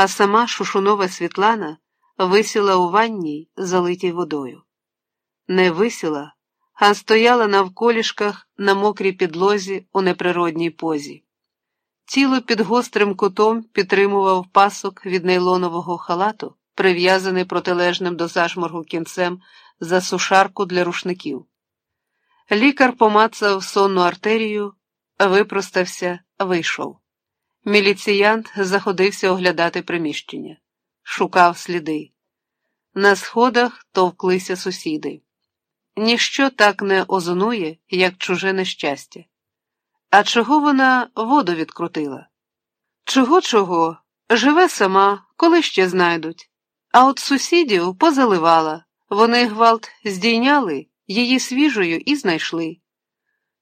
а сама шушунова Світлана висіла у ванній, залитій водою. Не висіла, а стояла на вколішках на мокрій підлозі у неприродній позі. Тіло під гострим кутом підтримував пасок від нейлонового халату, прив'язаний протилежним до зашморгу кінцем за сушарку для рушників. Лікар помацав сонну артерію, випростався, вийшов. Міліціянт заходився оглядати приміщення, шукав сліди. На сходах товклися сусіди. Ніщо так не озонує, як чуже нещастя. А чого вона воду відкрутила? Чого, чого? Живе сама, коли ще знайдуть. А от сусідів позаливала, вони гвалт здійняли, її свіжою і знайшли.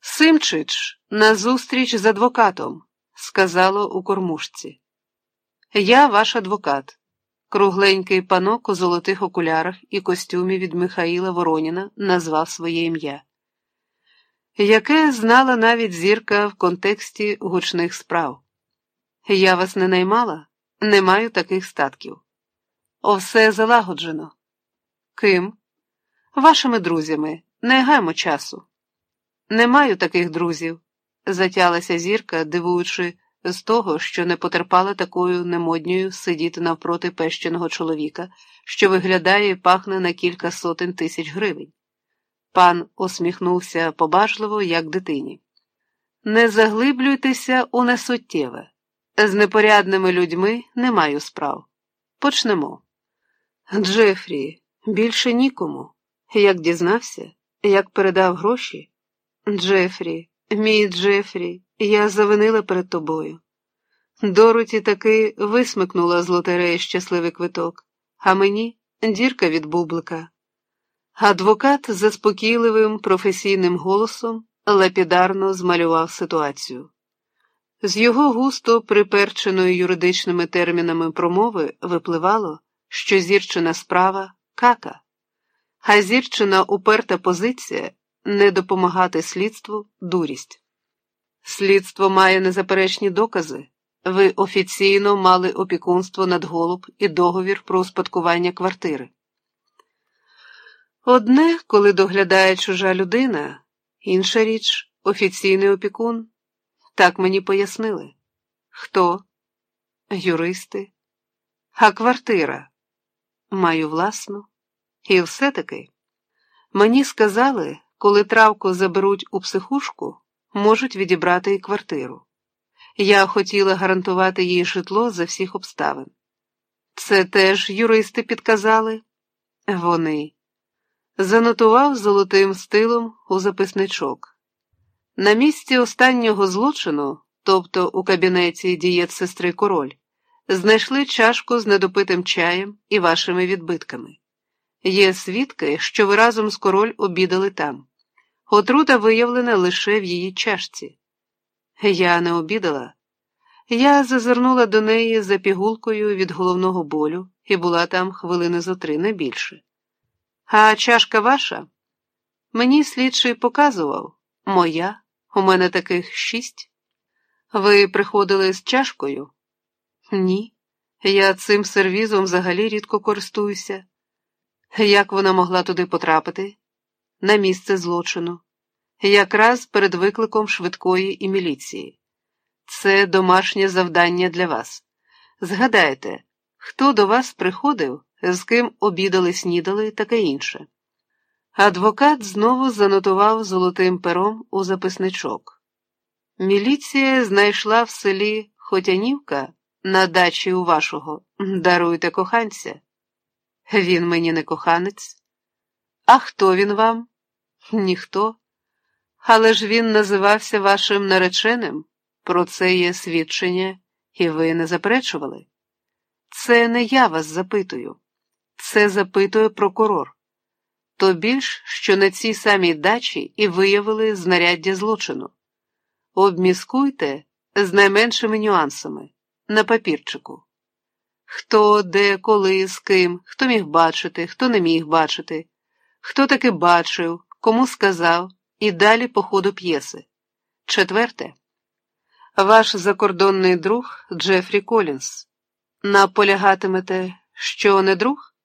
Симчич, назустріч з адвокатом, сказало у кормушці. Я ваш адвокат. Кругленький панок у золотих окулярах і костюмі від Михаїла Вороніна назвав своє ім'я, яке знала навіть зірка в контексті гучних справ. Я вас не наймала, не маю таких статків. О, все залагоджено. Ким? Вашими друзями, не гаймо часу. Не маю таких друзів, затялася зірка, дивуючи з того, що не потерпала такою немодньою сидіти навпроти пещеного чоловіка, що виглядає і пахне на кілька сотень тисяч гривень. Пан усміхнувся побажливо, як дитині. Не заглиблюйтеся у несуттєве. З непорядними людьми не маю справ. Почнемо. Джефрі, більше нікому. Як дізнався, як передав гроші? Джефрі, мій Джефрі, я завинила перед тобою. Дороті таки висмикнула з лотереї щасливий квиток, а мені дірка від бублика. Адвокат заспокійливим професійним голосом лапідарно змалював ситуацію. З його густо приперченої юридичними термінами промови випливало, що зірчина справа кака, а зірчина уперта позиція не допомагати слідству дурість. Слідство має незаперечні докази. Ви офіційно мали опікунство над голуб і договір про успадкування квартири. Одне, коли доглядає чужа людина, інша річ офіційний опікун. Так мені пояснили. Хто? Юристи. А квартира? Маю власну. І все-таки мені сказали, коли травку заберуть у психушку, можуть відібрати і квартиру. Я хотіла гарантувати їй житло за всіх обставин. Це теж юристи підказали? Вони. Занотував золотим стилом у записничок. На місці останнього злочину, тобто у кабінеті дієт сестри король, знайшли чашку з недопитим чаєм і вашими відбитками. Є свідки, що ви разом з король обідали там. Отрута виявлена лише в її чашці. Я не обідала. Я зазирнула до неї за пігулкою від головного болю і була там хвилини зо три не більше. А чашка ваша? Мені слідчий показував моя, у мене таких шість. Ви приходили з чашкою? Ні. Я цим сервізом взагалі рідко користуюся. Як вона могла туди потрапити? На місце злочину, якраз перед викликом швидкої і міліції. Це домашнє завдання для вас. Згадайте, хто до вас приходив, з ким обідали, снідали, таке інше. Адвокат знову занотував золотим пером у записничок. Міліція знайшла в селі Хотянівка на дачі у вашого. Даруйте коханця. Він мені не коханець. А хто він вам? Ніхто. Але ж він називався вашим нареченим. Про це є свідчення, і ви не заперечували. Це не я вас запитую, це запитує прокурор. То більш, що на цій самій дачі і виявили знаряддя злочину. Обміскуйте з найменшими нюансами на папірчику. Хто, де, коли, з ким, хто міг бачити, хто не міг бачити, хто таки бачив, кому сказав, і далі по ходу п'єси. Четверте. Ваш закордонний друг Джефрі Колінс. Наполягатимете, що не друг?